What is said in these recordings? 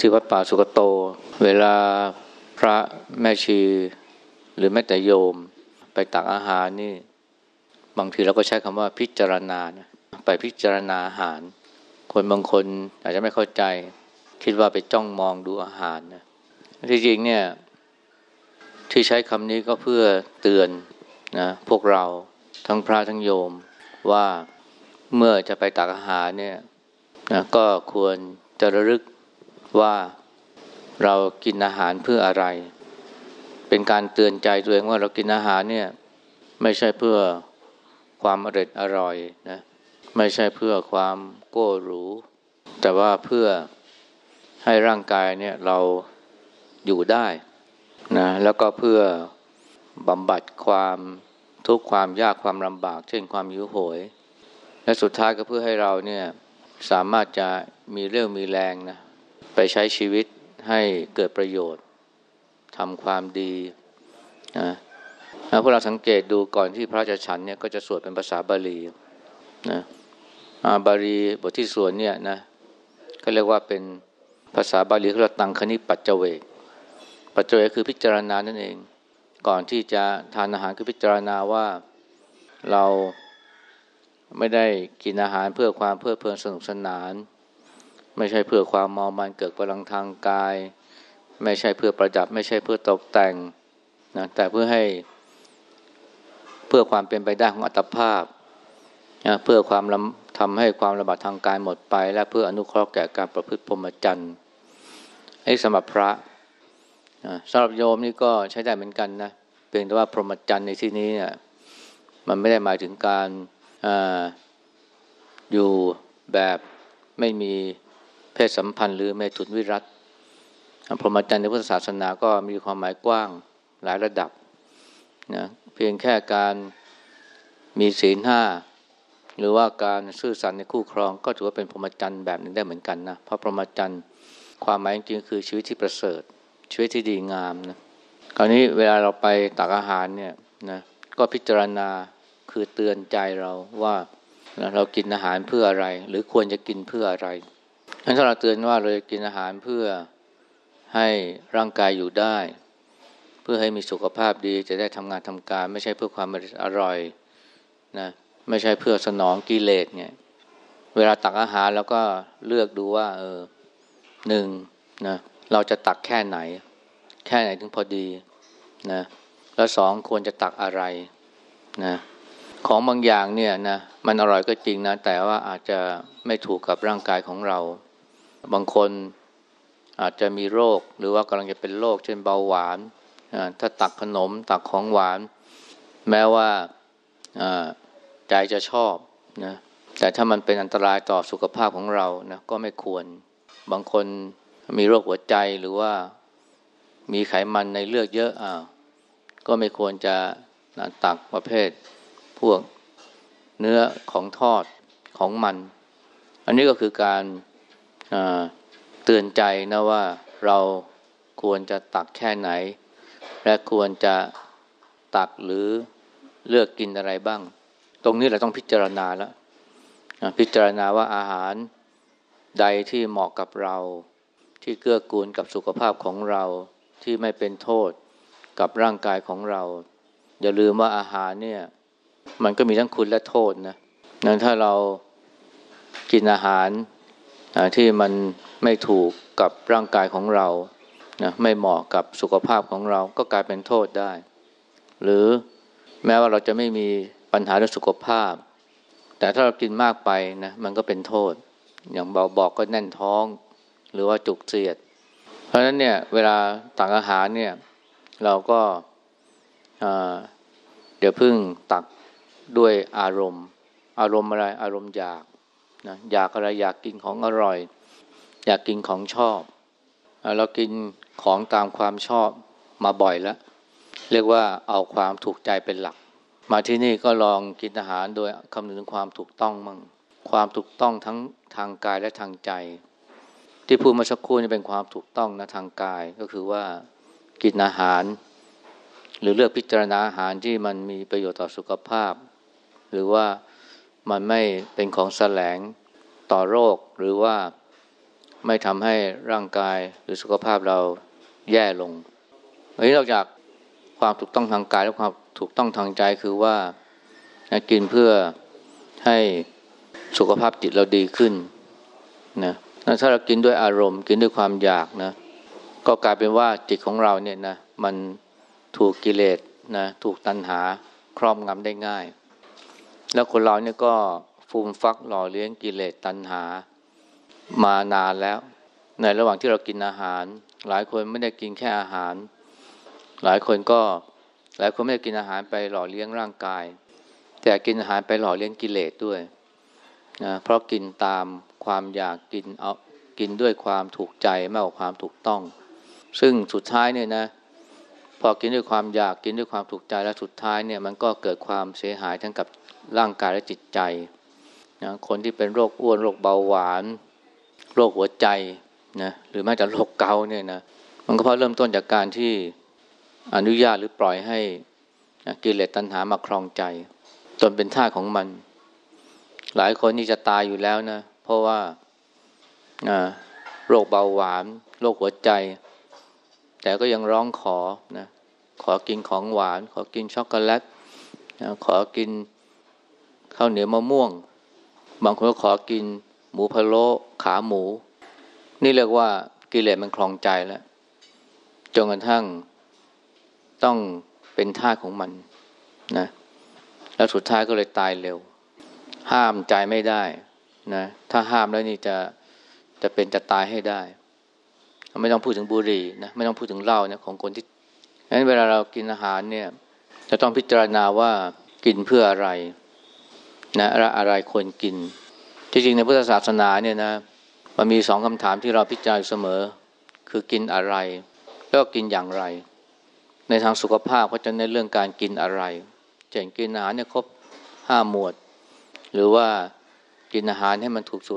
ที่วัดป่าสุกโต เวลาพระแม่ชี หรือแม้แต่โยมไปตักอาหารนี่ บางทีเราก็ใช้คำว่าพิจารณานะไปพิจารณาอาหาร คนบางคนอาจจะไม่เข้าใจ คิดว่าไปจ้องมองดูอาหารนะที่จริงเนี่ยที่ใช้คำนี้ก็เพื่อเตือนนะพวกเราทั้งพระทั้งโยมว่าเมื่อจะไปตักอาหารเนี่ยนะก็ควรจะระลึก ว่าเรากินอาหารเพื่ออะไร เป็นการเตือนใจตัวเองว่าเรากินอาหารเนี่ยไม่ใช่เพื่อความอร่อยอร่อยนะไม่ใช่เพื่อความโก้หรู แต่ว่าเพื่อให้ร่างกายเนี่ยเราอยู่ได้นะแล้วก็เพื่อบำบัดความทุกข์ความยากความลำบาก เช่นความหิวโหย และสุดท้ายก็เพื่อให้เราเนี่ยสามารถจะมีเรื่องมีแรงนะ ไปใช้ชีวิตให้เกิดประโยชน์ทำความดีนะพวกเราสังเกตดูก่อนที่พระจะฉันเนี่ยก็จะสวดเป็นภาษาบาลีนะบาลีบทที่สวดเนี่ยนะก็เรียกว่าเป็นภาษาบาลีเขาตังคณิปัจเจเวกปัจเจเวกคือพิจารณานั่นเอง ก่อนที่จะทานอาหารคือพิจารณาว่าเราไม่ได้กินอาหารเพื่อความเพลิดเพลินสนุกสนาน ไม่ใช่เพื่อความมอมันเกิดพลังทางกาย ไม่ใช่เพื่อประดับ ไม่ใช่เพื่อตกแต่งนะแต่เพื่อให้เพื่อความเป็นไปได้ของอัตภาพนะเพื่อความทำให้ความระบาดทางกายหมดไป และเพื่ออนุเคราะห์แก่การประพฤติพรหมจรรย์ให้สำหรับพระสำหรับโยมนี่ก็ใช้ได้เหมือนกันนะเพียงแต่ว่าพรหมจรรย์ในที่นี้เนี่ยมันไม่ได้หมายถึงการออยู่แบบไม่มี เพศสัมพันธ์หรือเมตุนวิรัตพรหมจรรย์ในพุทธศาสนาก็มีความหมายกว้างหลายระดับนะเพียงแค่การมีศีลห้าหรือว่าการซื่อสัตย์ในคู่ครอง ก็ถือว่าเป็นพรหมจรรย์แบบหนึ่งได้เหมือนกันนะเพราะพรหมจรรย์ความหมายจริงๆคือชีวิตที่ประเสริฐ ชีวิตที่ดีงามนะคราวนี้เวลาเราไปตักอาหารเนี่ยนะก็พิจารณาคือเตือนใจเราว่าเรากินอาหารเพื่ออะไร หรือควรจะกินเพื่ออะไร ถ้าเราเตือนว่าเราจะกินอาหารเพื่อให้ร่างกายอยู่ได้ เพื่อให้มีสุขภาพดีจะได้ทำงานทำการ ไม่ใช่เพื่อความอร่อยนะไม่ใช่เพื่อสนองกิเลสเนี่ยเวลาตักอาหารแล้วก็เลือกดูว่า เออหนึ่งนะเราจะตักแค่ไหน แค่ไหนถึงพอดีนะแล้วสองควรจะตักอะไรนะของบางอย่างเนี่ยนะมันอร่อยก็จริงนะ แต่ว่าอาจจะไม่ถูกกับร่างกายของเรา บางคนอาจจะมีโรคหรือว่ากำลังจะเป็นโรคเช่นเบาหวาน ถ้าตักขนมตักของหวาน แม้ว่าใจจะชอบนะแต่ถ้ามันเป็นอันตรายต่อสุขภาพของเรานะก็ไม่ควร บางคนมีโรคหัวใจหรือว่ามีไขมันในเลือดเยอะอ่าก็ไม่ควรจะตักประเภทพวกเนื้อของทอดของมัน อันนี้ก็คือการ เตือนใจนะว่าเราควรจะตักแค่ไหน และควรจะตักหรือเลือกกินอะไรบ้าง ตรงนี้เราต้องพิจารณาแล้วพิจารณาว่าอาหารใดที่เหมาะกับเรา ที่เกื้อกูลกับสุขภาพของเราที่ไม่เป็นโทษกับร่างกายของเรา อย่าลืมว่าอาหารเนี่ย มันก็มีทั้งคุณและโทษนะนั้นถ้าเรากินอาหาร ที่มันไม่ถูกกับร่างกายของเรานะไม่เหมาะกับสุขภาพของเราก็กลายเป็นโทษได้ หรือแม้ว่าเราจะไม่มีปัญหาเรื่องสุขภาพ แต่ถ้าเรากินมากไปนะมันก็เป็นโทษ อย่างเบาบอกก็แน่นท้อง หรือว่าจุกเสียด เพราะฉะนั้นเนี่ยเวลาตักอาหารเนี่ยเราก็เดี๋ยวพึ่งตักด้วยอารมณ์ อารมณ์อะไรอารมณ์อยาก นะอยากอะไรอยากกินของอร่อย อยากกินของชอบ เรากินของตามความชอบมาบ่อยแล้ว เรียกว่าเอาความถูกใจเป็นหลัก มาที่นี่ก็ลองกินอาหารโดยคำนึงถึงความถูกต้องมั่งความถูกต้องทั้งทางกายและทางใจ ที่พูดมาสักครู่นี่เป็นความถูกต้องนะทางกายก็คือว่ากินอาหาร หรือเลือกพิจารณาอาหารที่มันมีประโยชน์ต่อสุขภาพ หรือว่า มันไม่เป็นของแสลงต่อโรคหรือว่าไม่ทำให้ร่างกายหรือสุขภาพเราแย่ลงอันนี้นอกจากความถูกต้องทางกายและความถูกต้องทางใจคือว่ากินเพื่อให้สุขภาพจิตเราดีขึ้นนะถ้าเรากินด้วยอารมณ์ กินด้วยความอยากนะ ก็กลายเป็นว่าจิตของเราเนี่ยนะมันถูกกิเลสนะถูกตัณหาครอบงำได้ง่าย แล้วคนเราเนี่ยก็ฟูมฟักหล่อเลี้ยงกิเลสตัณหามานานแล้ว ในระหว่างที่เรากินอาหาร หลายคนไม่ได้กินแค่อาหาร หลายคนก็หลายคนไม่ได้กินอาหารไปหล่อเลี้ยงร่างกาย แต่กินอาหารไปหล่อเลี้ยงกิเลสด้วยนะเพราะกินตามความอยากกินเอากินด้วยความถูกใจมากกว่าความถูกต้อง ซึ่งสุดท้ายเนี่ยนะ พอกินด้วยความอยากกินด้วยความถูกใจแล้วสุดท้ายเนี่ยมันก็เกิดความเสียหายทั้งกับร่างกายและจิตใจนะคนที่เป็นโรคอ้วนโรคเบาหวาน โรคหัวใจนะหรือแม้แต่โรคเกาเนี่ยนะมันก็เพราะเริ่มต้นจากการที่อนุญาตหรือปล่อยให้นะกิเลสตัณหามาครองใจ จนเป็นท่าของมัน หลายคนนี่จะตายอยู่แล้วนะ เพราะว่าโรคเบาหวาน โรคหัวใจ แต่ก็ยังร้องขอนะขอกินของหวาน ขอกินช็อกโกแลตนะขอกินข้าวเหนียวมะม่วง บางคนก็ขอกินหมูพะโล้ขาหมู นี่เรียกว่ากิเลสมันคลองใจแล้วจนกระทั่งต้องเป็นท่าของมันนะแล้วสุดท้ายก็เลยตายเร็ว ห้ามใจไม่ได้นะถ้าห้ามแล้วนี่จะจะเป็นจะตายให้ได้ ไม่ต้องพูดถึงบุหรี่นะไม่ต้องพูดถึงเหล้านะของคนที่นั้นเวลาเรากินอาหารเนี่ยจะต้องพิจารณาว่ากินเพื่ออะไรนะอะไรควรกิน ที่จริงในพุทธศาสนาเนี่ยนะมันมีสองคำถามที่เราพิจารณาเสมอ คือกินอะไร แล้วก็กินอย่างไร ในทางสุขภาพก็จะในเรื่องการกินอะไรเช่นกินอาหารเนี่ยครบห้าหมวด หรือว่ากินอาหารให้มันถูกสุข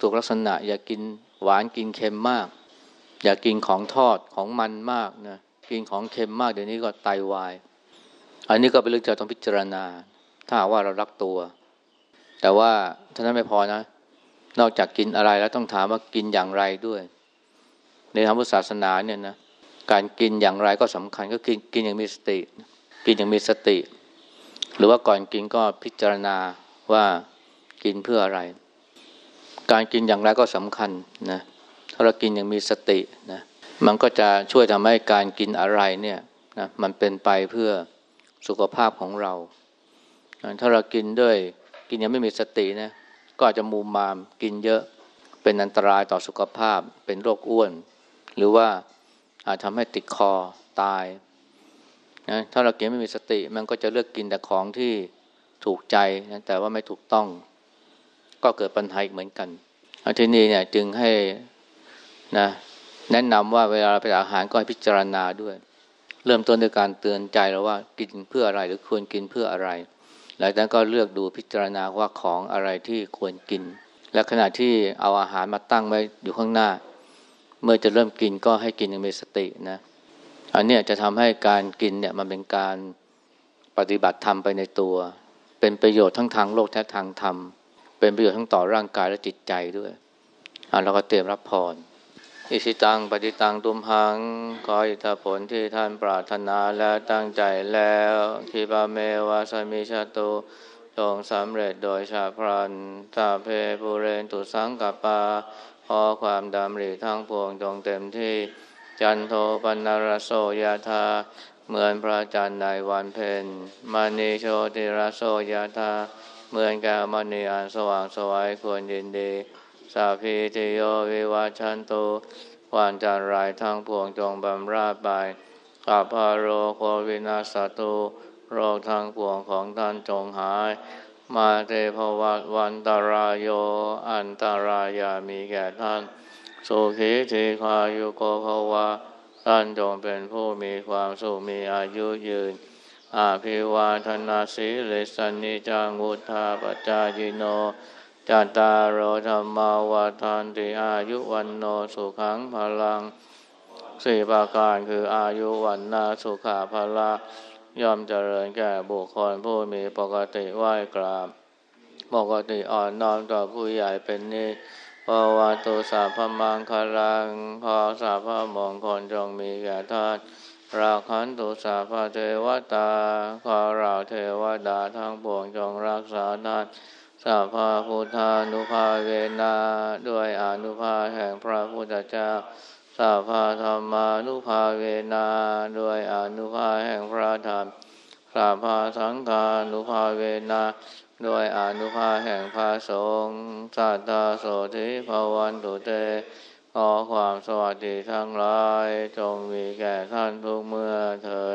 ถูกลักษณะ อย่ากินหวานกินเค็มมาก อย่ากินของทอดของมันมากนะกินของเค็มมากเดี๋ยวนี้ก็ไตาวาย อันนี้ก็เป็นเรื่องที่ต้องพิจารณา ถ้าว่าเรารักตัว แต่ว่าท่านั้นไม่พอนะ นอกจากกินอะไรแล้วต้องถามว่ากินอย่างไรด้วย ในทางพุทธศาสนาเนี่ยนะการกินอย่างไรก็สำคัญก็กินกินอย่างมีสติ กินอย่างมีสติ หรือว่าก่อนกินก็พิจารณาว่ากินเพื่ออะไร การกินอย่างไรก็สำคัญนะ ถ้าเรากินอย่างมีสตินะมันก็จะช่วยทำให้การกินอะไรเนี่ยนะมันเป็นไปเพื่อสุขภาพของเรา ถ้าเรากินด้วยกินยังไม่มีสตินะก็อาจจะมูมามกินเยอะเป็นอันตรายต่อสุขภาพ เป็นโรคอ้วน หรือว่าอาจทำให้ติดคอตายนะถ้าเรากินไม่มีสติ มันก็จะเลือกกินแต่ของที่ถูกใจนะแต่ว่าไม่ถูกต้อง ก็เกิดปัญหาอีกเหมือนกันทีนี่เนี่ยจึงให้ นะแนะนำว่าเวลาเราไปอาหารก็ให้พิจารณาด้วย เริ่มต้นด้วยการเตือนใจเราว่ากินเพื่ออะไรหรือควรกินเพื่ออะไร หลังจากนั้นก็เลือกดูพิจารณาว่าของอะไรที่ควรกิน และขณะที่เอาอาหารมาตั้งไว้อยู่ข้างหน้า เมื่อจะเริ่มกินก็ให้กินอย่างมีสตินะอันนี้จะทำให้การกินเนี่ยมันเป็นการปฏิบัติธรรมไปในตัว เป็นประโยชน์ทั้งทางโลกและทางธรรม เป็นประโยชน์ทั้งต่อร่างกายและจิตใจด้วยอ่าเราก็เตรียมรับพร อิสิตังปฏิตังตุมหังขออิทธผลที่ท่านปรารถนาและตั้งใจแล้วทิบาเมวาสมิชาตุจงสำเร็จโดยชาพรันตาเพปุเรนตุสังกปาขอความดำริทั้งพวงจงเต็มที่ จันโทปนารโสยธาเหมือนพระจันทร์ในวันเพ็ญมณีโชติรโสยธาเหมือนแก้วมณีอันสว่างสวัยควรยินดี สาพีติโยวิวัชันตุวันจันไรทั้งพวงจงบำราบไปขับพาโรโควินาสตุโรคทางปวงของท่านจงหาย มาเตภวัตวันตารายโย อันตารายามีแก่ท่านสุขีทีคายุโกภวะท่านจงเป็นผู้มีความสุขมีอายุยืน อาภิวาทนาสีเลสันิจังุทธาปจายิโน จัตตารโอธรรมาวาทานติอายุวันโนสุขังพลังสี่ประการคืออายุวันนาสุขาพละย่อมเจริญแก่บุคคลผู้มีปกติไหวกราบปกติอ่อนน้อมต่อผู้ใหญ่เป็นนิภวตุสัพพมังคลังขอสัพพมงคลจงมีแก่ท่านราคันตุสัพพเทวตาขอเราเทวดาทั้งปวงจงรักษาท่าน สัพพพุทธานุภาเวนะด้วยอนุภาแห่งพระพุทธเจ้าสัพพธรรมานุภาเวนะด้วยอนุภาแห่งพระธรรมสัพพสังฆานุภาเวนะด้วยอนุภาแห่งพระสงฆ์สัตตาโสธิภวันตุเตขอความสวัสดีทั้งหลาย จงมีแก่ท่านทุกเมื่อเถิด